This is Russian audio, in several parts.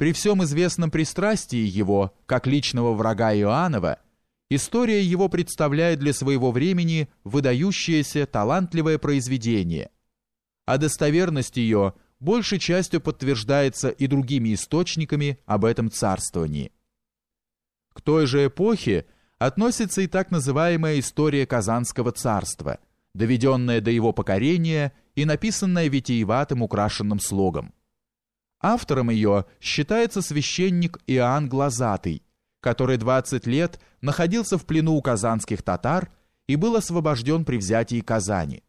При всем известном пристрастии его, как личного врага Иоаннова, история его представляет для своего времени выдающееся талантливое произведение, а достоверность ее большей частью подтверждается и другими источниками об этом царствовании. К той же эпохе относится и так называемая история Казанского царства, доведенная до его покорения и написанная витиеватым украшенным слогом. Автором ее считается священник Иоанн Глазатый, который 20 лет находился в плену у казанских татар и был освобожден при взятии Казани.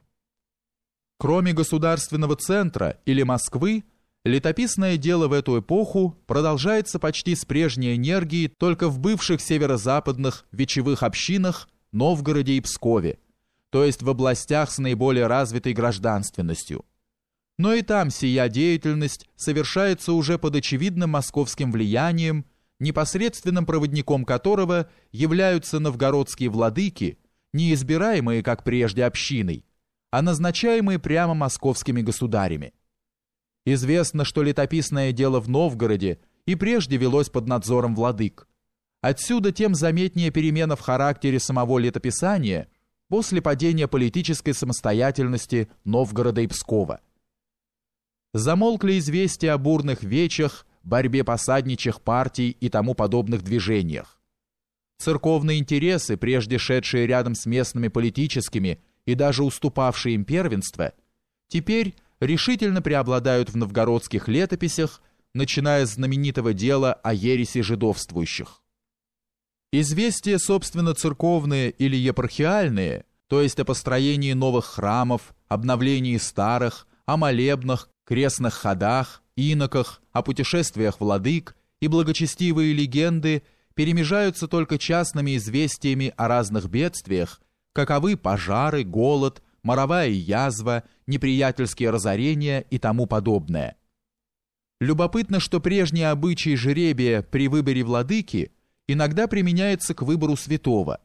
Кроме государственного центра или Москвы, летописное дело в эту эпоху продолжается почти с прежней энергией только в бывших северо-западных вечевых общинах Новгороде и Пскове, то есть в областях с наиболее развитой гражданственностью – но и там сия деятельность совершается уже под очевидным московским влиянием, непосредственным проводником которого являются новгородские владыки, не избираемые, как прежде, общиной, а назначаемые прямо московскими государями. Известно, что летописное дело в Новгороде и прежде велось под надзором владык. Отсюда тем заметнее перемена в характере самого летописания после падения политической самостоятельности Новгорода и Пскова замолкли известия о бурных вечах, борьбе посадничьих партий и тому подобных движениях. Церковные интересы, прежде шедшие рядом с местными политическими и даже уступавшие им первенство, теперь решительно преобладают в новгородских летописях, начиная с знаменитого дела о ереси жидовствующих. Известия, собственно, церковные или епархиальные, то есть о построении новых храмов, обновлении старых, о молебнах, крестных ходах, иноках, о путешествиях владык и благочестивые легенды перемежаются только частными известиями о разных бедствиях, каковы пожары, голод, моровая язва, неприятельские разорения и тому подобное. Любопытно, что прежние обычаи жеребия при выборе владыки иногда применяется к выбору святого.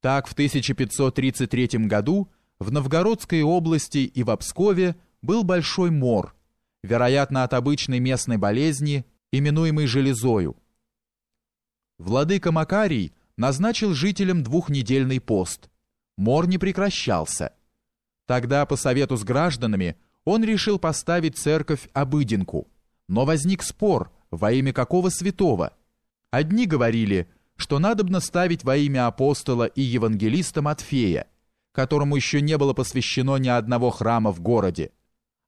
Так в 1533 году в Новгородской области и в Обскове был большой мор, вероятно от обычной местной болезни, именуемой железою. Владыка Макарий назначил жителям двухнедельный пост. Мор не прекращался. Тогда, по совету с гражданами, он решил поставить церковь обыденку. Но возник спор, во имя какого святого. Одни говорили, что надобно ставить во имя апостола и евангелиста Матфея, которому еще не было посвящено ни одного храма в городе,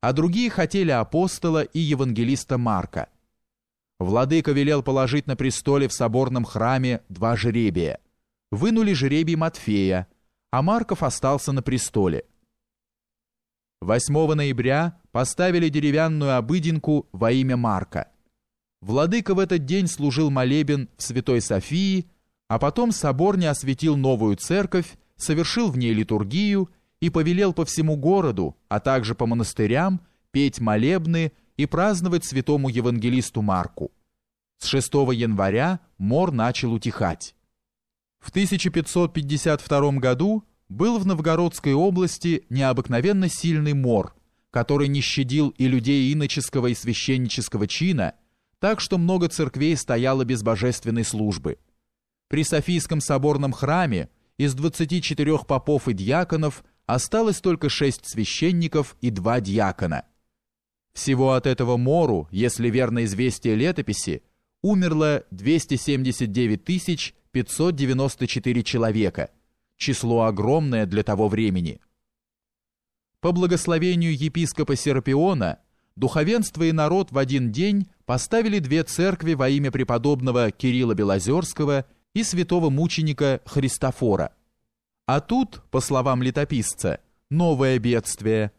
а другие хотели апостола и евангелиста Марка. Владыка велел положить на престоле в соборном храме два жеребия. Вынули жеребий Матфея, а Марков остался на престоле. 8 ноября поставили деревянную обыденку во имя Марка. Владыка в этот день служил молебен в Святой Софии, а потом собор не осветил новую церковь, совершил в ней литургию и повелел по всему городу, а также по монастырям, петь молебны и праздновать святому евангелисту Марку. С 6 января мор начал утихать. В 1552 году был в Новгородской области необыкновенно сильный мор, который не щадил и людей иноческого и священнического чина, так что много церквей стояло без божественной службы. При Софийском соборном храме из 24 попов и дьяконов осталось только шесть священников и два дьякона. Всего от этого мору, если верно известие летописи, умерло 279 594 человека, число огромное для того времени. По благословению епископа Серапиона, духовенство и народ в один день поставили две церкви во имя преподобного Кирилла Белозерского и святого мученика Христофора – а тут, по словам летописца, новое бедствие.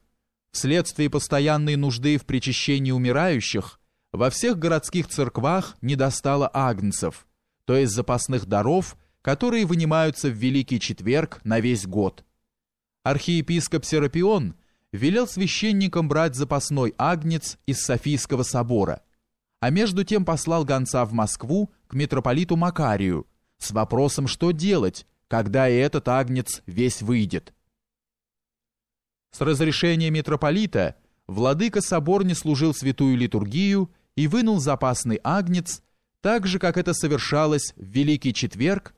Вследствие постоянной нужды в причащении умирающих во всех городских церквах не достало агнцев, то есть запасных даров, которые вынимаются в Великий Четверг на весь год. Архиепископ Серапион велел священникам брать запасной агнец из Софийского собора, а между тем послал гонца в Москву к митрополиту Макарию с вопросом, что делать, когда и этот агнец весь выйдет. С разрешения митрополита владыка собор не служил святую литургию и вынул запасный агнец, так же, как это совершалось в Великий Четверг